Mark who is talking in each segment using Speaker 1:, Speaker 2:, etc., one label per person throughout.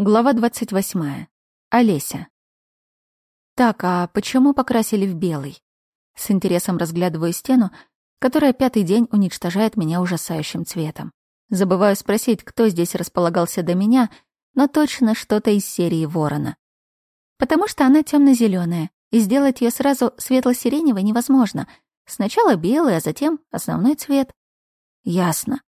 Speaker 1: Глава 28. Олеся. Так, а почему покрасили в белый? С интересом разглядываю стену, которая пятый день уничтожает меня ужасающим цветом. Забываю спросить, кто здесь располагался до меня, но точно что-то из серии Ворона. Потому что она темно зеленая и сделать ее сразу светло-сиреневой невозможно. Сначала белый, а затем основной цвет. Ясно.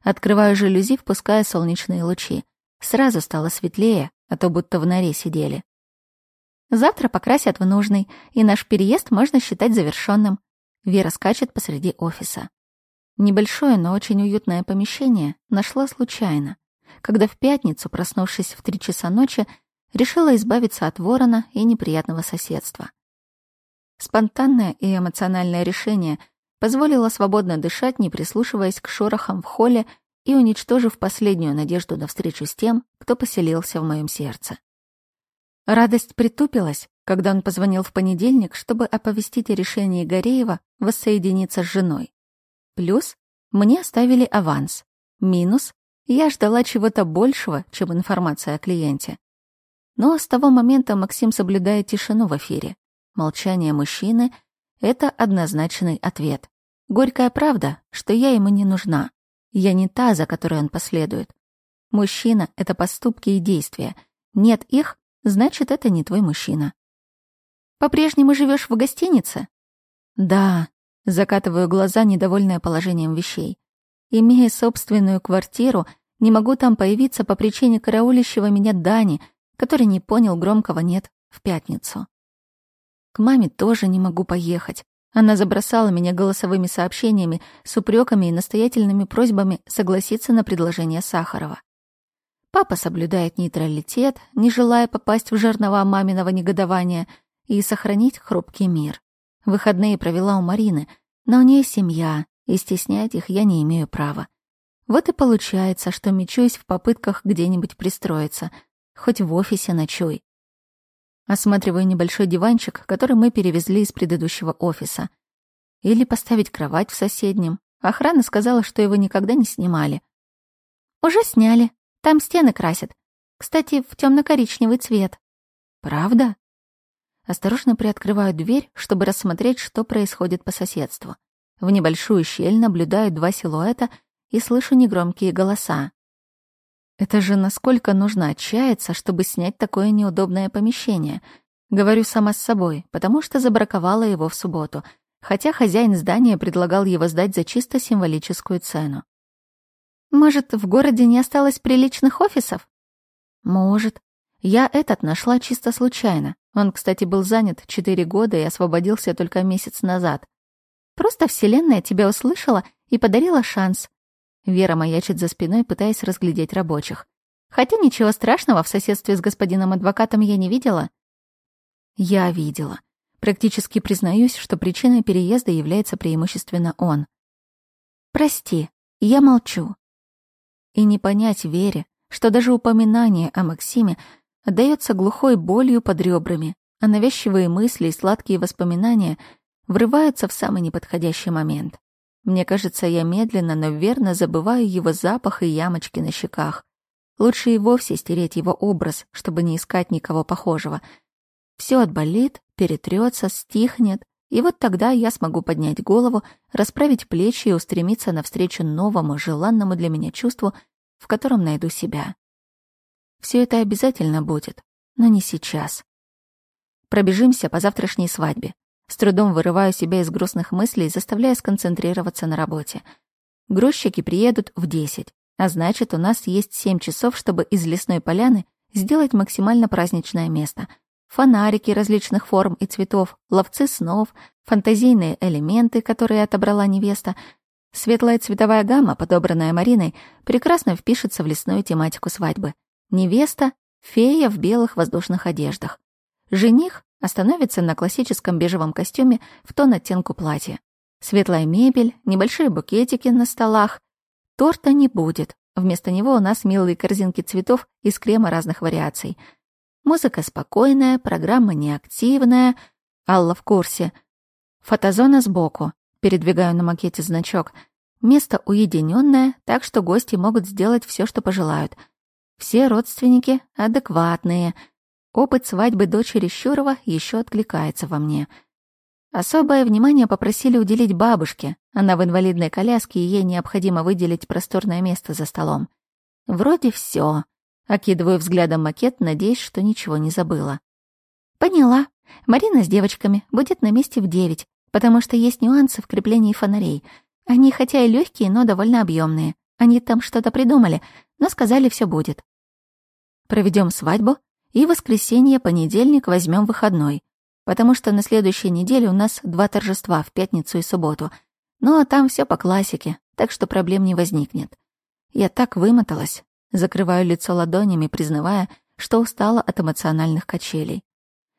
Speaker 1: Открываю жалюзи, впуская солнечные лучи. Сразу стало светлее, а то будто в норе сидели. Завтра покрасят в нужный, и наш переезд можно считать завершенным. Вера скачет посреди офиса. Небольшое, но очень уютное помещение нашла случайно, когда в пятницу, проснувшись в три часа ночи, решила избавиться от ворона и неприятного соседства. Спонтанное и эмоциональное решение позволило свободно дышать, не прислушиваясь к шорохам в холле и уничтожив последнюю надежду на встречу с тем, кто поселился в моем сердце. Радость притупилась, когда он позвонил в понедельник, чтобы оповестить о решении Гореева воссоединиться с женой. Плюс мне оставили аванс. Минус я ждала чего-то большего, чем информация о клиенте. Но с того момента Максим соблюдает тишину в эфире. Молчание мужчины — это однозначный ответ. Горькая правда, что я ему не нужна. Я не та, за которой он последует. Мужчина — это поступки и действия. Нет их, значит, это не твой мужчина. По-прежнему живешь в гостинице? Да, закатываю глаза, недовольная положением вещей. Имея собственную квартиру, не могу там появиться по причине караулящего меня Дани, который не понял громкого «нет» в пятницу. К маме тоже не могу поехать. Она забросала меня голосовыми сообщениями с упреками и настоятельными просьбами согласиться на предложение Сахарова. Папа соблюдает нейтралитет, не желая попасть в жернова маминого негодования и сохранить хрупкий мир. Выходные провела у Марины, но у нее семья, и стеснять их я не имею права. Вот и получается, что мечусь в попытках где-нибудь пристроиться, хоть в офисе ночуй. Осматриваю небольшой диванчик, который мы перевезли из предыдущего офиса. Или поставить кровать в соседнем. Охрана сказала, что его никогда не снимали. Уже сняли. Там стены красят. Кстати, в темно-коричневый цвет. Правда? Осторожно приоткрываю дверь, чтобы рассмотреть, что происходит по соседству. В небольшую щель наблюдаю два силуэта и слышу негромкие голоса. Это же насколько нужно отчаяться, чтобы снять такое неудобное помещение. Говорю сама с собой, потому что забраковала его в субботу, хотя хозяин здания предлагал его сдать за чисто символическую цену. Может, в городе не осталось приличных офисов? Может. Я этот нашла чисто случайно. Он, кстати, был занят четыре года и освободился только месяц назад. Просто Вселенная тебя услышала и подарила шанс. Вера маячит за спиной, пытаясь разглядеть рабочих. Хотя ничего страшного в соседстве с господином адвокатом я не видела. Я видела. Практически признаюсь, что причиной переезда является преимущественно он. Прости, я молчу. И не понять Вере, что даже упоминание о Максиме отдаётся глухой болью под ребрами, а навязчивые мысли и сладкие воспоминания врываются в самый неподходящий момент. Мне кажется, я медленно, но верно забываю его запах и ямочки на щеках. Лучше и вовсе стереть его образ, чтобы не искать никого похожего. Все отболит, перетрется, стихнет, и вот тогда я смогу поднять голову, расправить плечи и устремиться навстречу новому, желанному для меня чувству, в котором найду себя. Все это обязательно будет, но не сейчас. Пробежимся по завтрашней свадьбе. С трудом вырываю себя из грустных мыслей, заставляя сконцентрироваться на работе. Грузчики приедут в 10, а значит, у нас есть 7 часов, чтобы из лесной поляны сделать максимально праздничное место. Фонарики различных форм и цветов, ловцы снов, фантазийные элементы, которые отобрала невеста. Светлая цветовая гамма, подобранная Мариной, прекрасно впишется в лесную тематику свадьбы. Невеста — фея в белых воздушных одеждах. Жених остановится на классическом бежевом костюме в тон оттенку платья. Светлая мебель, небольшие букетики на столах. Торта не будет. Вместо него у нас милые корзинки цветов из крема разных вариаций. Музыка спокойная, программа неактивная. Алла в курсе. Фотозона сбоку. Передвигаю на макете значок. Место уединенное, так что гости могут сделать все, что пожелают. Все родственники адекватные. Опыт свадьбы дочери Щурова еще откликается во мне. Особое внимание попросили уделить бабушке. Она в инвалидной коляске, и ей необходимо выделить просторное место за столом. Вроде все. Окидываю взглядом макет, надеясь, что ничего не забыла. Поняла. Марина с девочками будет на месте в девять, потому что есть нюансы в креплении фонарей. Они хотя и легкие, но довольно объемные. Они там что-то придумали, но сказали, все будет. Проведем свадьбу, и воскресенье, понедельник возьмем выходной, потому что на следующей неделе у нас два торжества в пятницу и субботу. Но там все по классике, так что проблем не возникнет. Я так вымоталась, закрываю лицо ладонями, признавая, что устала от эмоциональных качелей.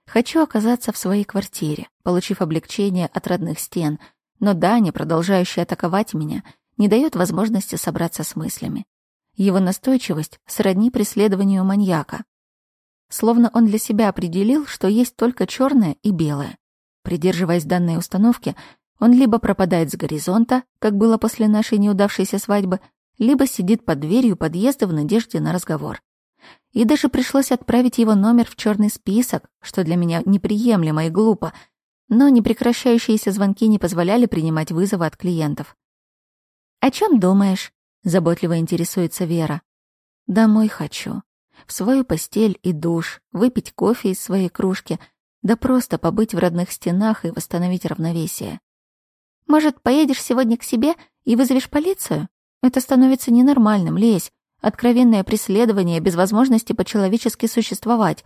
Speaker 1: Хочу оказаться в своей квартире, получив облегчение от родных стен, но Даня, продолжающий атаковать меня, не дает возможности собраться с мыслями. Его настойчивость сродни преследованию маньяка. Словно он для себя определил, что есть только черное и белое. Придерживаясь данной установки, он либо пропадает с горизонта, как было после нашей неудавшейся свадьбы, либо сидит под дверью подъезда в надежде на разговор. И даже пришлось отправить его номер в черный список, что для меня неприемлемо и глупо, но непрекращающиеся звонки не позволяли принимать вызовы от клиентов. «О чем думаешь?» — заботливо интересуется Вера. «Домой хочу. В свою постель и душ, выпить кофе из своей кружки, да просто побыть в родных стенах и восстановить равновесие. Может, поедешь сегодня к себе и вызовешь полицию? Это становится ненормальным, лезь. Откровенное преследование без возможности по-человечески существовать.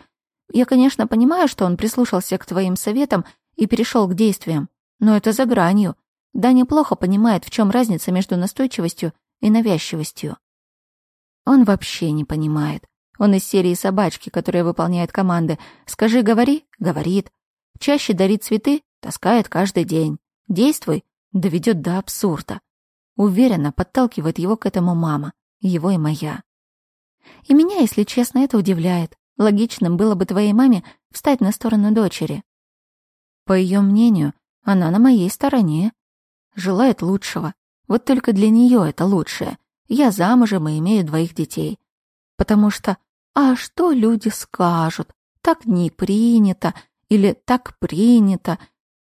Speaker 1: Я, конечно, понимаю, что он прислушался к твоим советам и перешел к действиям, но это за гранью. Да неплохо понимает, в чем разница между настойчивостью и навязчивостью. Он вообще не понимает. Он из серии собачки, которая выполняет команды «Скажи, говори» — говорит. Чаще дарит цветы — таскает каждый день. Действуй — доведет до абсурда. Уверенно подталкивает его к этому мама, его и моя. И меня, если честно, это удивляет. Логичным было бы твоей маме встать на сторону дочери. По ее мнению, она на моей стороне. Желает лучшего. Вот только для нее это лучшее. Я замужем и имею двоих детей. Потому что «А что люди скажут? Так не принято» или «так принято».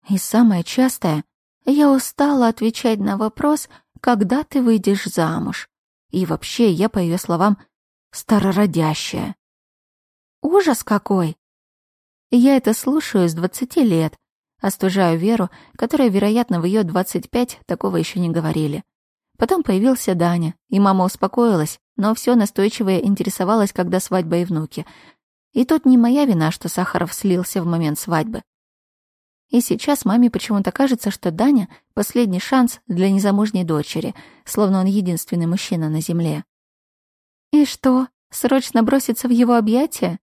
Speaker 1: И самое частое — я устала отвечать на вопрос — когда ты выйдешь замуж. И вообще, я, по ее словам, старородящая. Ужас какой! Я это слушаю с двадцати лет, остужаю Веру, которая, вероятно, в ее двадцать пять такого еще не говорили. Потом появился Даня, и мама успокоилась, но все настойчивое интересовалась, когда свадьба и внуки. И тут не моя вина, что Сахаров слился в момент свадьбы. И сейчас маме почему-то кажется, что Даня — последний шанс для незамужней дочери, словно он единственный мужчина на земле. И что, срочно броситься в его объятия?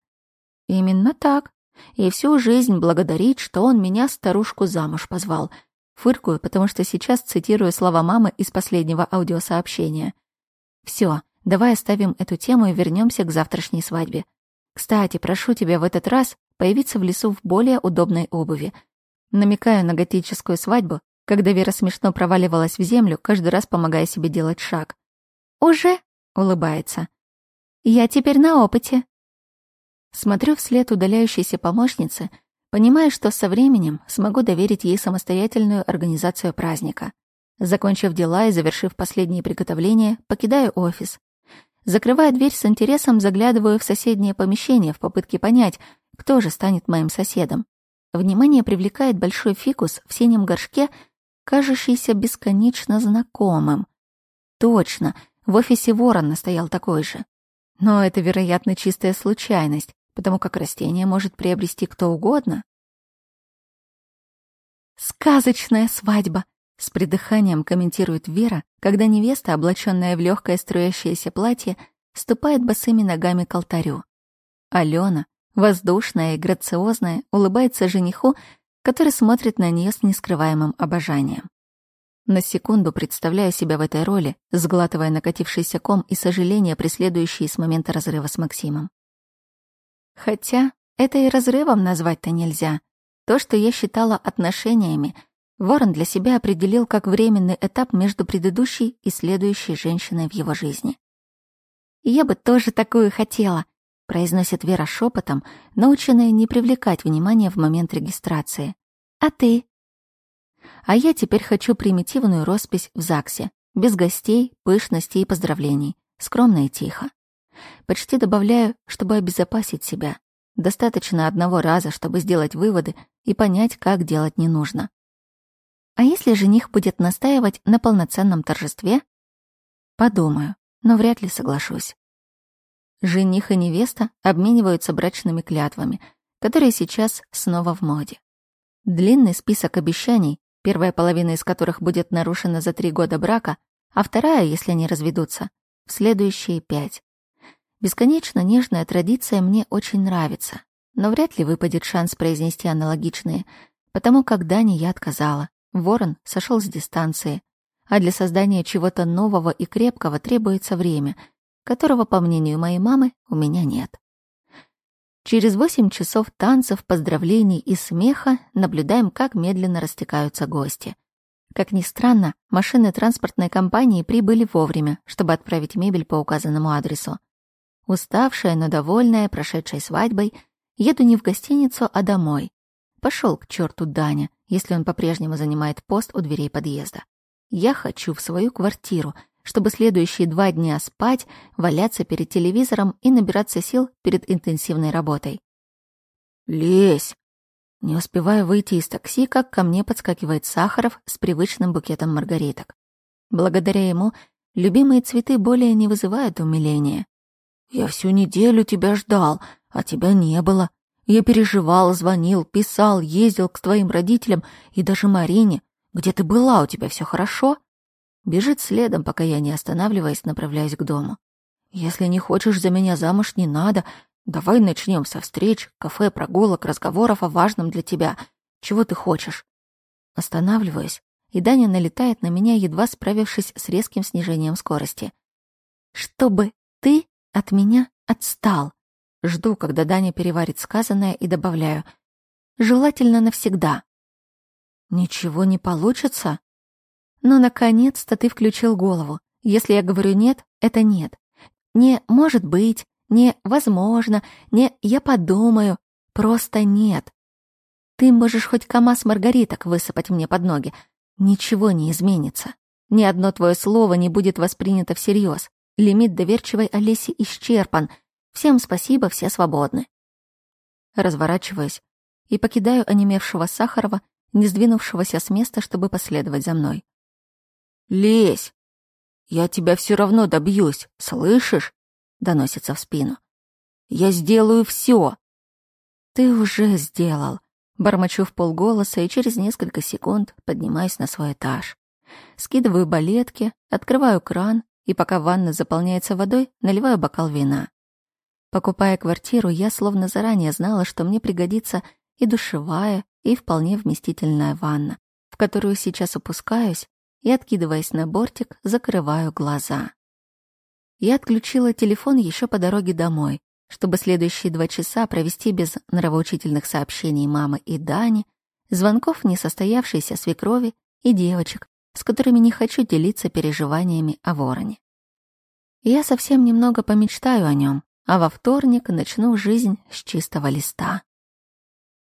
Speaker 1: Именно так. И всю жизнь благодарить, что он меня, старушку, замуж позвал. Фыркую, потому что сейчас цитирую слова мамы из последнего аудиосообщения. Все, давай оставим эту тему и вернемся к завтрашней свадьбе. Кстати, прошу тебя в этот раз появиться в лесу в более удобной обуви — Намекаю на готическую свадьбу, когда Вера смешно проваливалась в землю, каждый раз помогая себе делать шаг. «Уже?» — улыбается. «Я теперь на опыте». Смотрю вслед удаляющейся помощницы, понимая, что со временем смогу доверить ей самостоятельную организацию праздника. Закончив дела и завершив последние приготовления, покидаю офис. Закрывая дверь с интересом, заглядываю в соседнее помещение в попытке понять, кто же станет моим соседом. Внимание привлекает большой фикус в синем горшке, кажущийся бесконечно знакомым. Точно, в офисе Ворона стоял такой же. Но это, вероятно, чистая случайность, потому как растение может приобрести кто угодно. «Сказочная свадьба!» — с придыханием комментирует Вера, когда невеста, облаченная в легкое струящееся платье, ступает босыми ногами к алтарю. Алена, Воздушная и грациозная, улыбается жениху, который смотрит на нее с нескрываемым обожанием. На секунду представляю себя в этой роли, сглатывая накатившийся ком и сожаление, преследующие с момента разрыва с Максимом. Хотя это и разрывом назвать-то нельзя. То, что я считала отношениями, Ворон для себя определил как временный этап между предыдущей и следующей женщиной в его жизни. Я бы тоже такую хотела», — произносит Вера шепотом, наученная не привлекать внимания в момент регистрации. «А ты?» А я теперь хочу примитивную роспись в ЗАГСе, без гостей, пышности и поздравлений, скромно и тихо. Почти добавляю, чтобы обезопасить себя. Достаточно одного раза, чтобы сделать выводы и понять, как делать не нужно. А если жених будет настаивать на полноценном торжестве? Подумаю, но вряд ли соглашусь. Жених и невеста обмениваются брачными клятвами, которые сейчас снова в моде. Длинный список обещаний, первая половина из которых будет нарушена за три года брака, а вторая, если они разведутся, в следующие пять. Бесконечно нежная традиция мне очень нравится, но вряд ли выпадет шанс произнести аналогичные, потому как Дане я отказала. Ворон сошел с дистанции, а для создания чего-то нового и крепкого требуется время, которого, по мнению моей мамы, у меня нет. Через восемь часов танцев, поздравлений и смеха наблюдаем, как медленно растекаются гости. Как ни странно, машины транспортной компании прибыли вовремя, чтобы отправить мебель по указанному адресу. Уставшая, но довольная прошедшей свадьбой, еду не в гостиницу, а домой. Пошел к черту Даня, если он по-прежнему занимает пост у дверей подъезда. Я хочу в свою квартиру, чтобы следующие два дня спать, валяться перед телевизором и набираться сил перед интенсивной работой. «Лезь!» Не успеваю выйти из такси, как ко мне подскакивает Сахаров с привычным букетом маргариток. Благодаря ему любимые цветы более не вызывают умиления. Я всю неделю тебя ждал, а тебя не было. Я переживал, звонил, писал, ездил к твоим родителям и даже Марине. Где ты была? У тебя все хорошо?» Бежит следом, пока я, не останавливаясь, направляюсь к дому. «Если не хочешь за меня замуж, не надо. Давай начнем со встреч, кафе, прогулок, разговоров о важном для тебя. Чего ты хочешь?» Останавливаюсь, и Даня налетает на меня, едва справившись с резким снижением скорости. «Чтобы ты от меня отстал. Жду, когда Даня переварит сказанное и добавляю. Желательно навсегда. Ничего не получится? Но наконец-то ты включил голову. Если я говорю «нет», это «нет». Не «может быть», не «возможно», не «я подумаю», просто «нет». Ты можешь хоть КамАЗ маргариток высыпать мне под ноги. Ничего не изменится. Ни одно твое слово не будет воспринято всерьез. Лимит доверчивой Олеси исчерпан. Всем спасибо, все свободны. Разворачиваюсь и покидаю онемевшего Сахарова, не сдвинувшегося с места, чтобы последовать за мной. «Лезь! Я тебя все равно добьюсь, слышишь?» — доносится в спину. «Я сделаю все!» «Ты уже сделал!» Бормочу в полголоса и через несколько секунд поднимаюсь на свой этаж. Скидываю балетки, открываю кран и пока ванна заполняется водой, наливаю бокал вина. Покупая квартиру, я словно заранее знала, что мне пригодится и душевая, и вполне вместительная ванна, в которую сейчас опускаюсь и, откидываясь на бортик, закрываю глаза. Я отключила телефон еще по дороге домой, чтобы следующие два часа провести без нравоучительных сообщений мамы и Дани, звонков несостоявшейся свекрови и девочек, с которыми не хочу делиться переживаниями о вороне. Я совсем немного помечтаю о нем, а во вторник начну жизнь с чистого листа.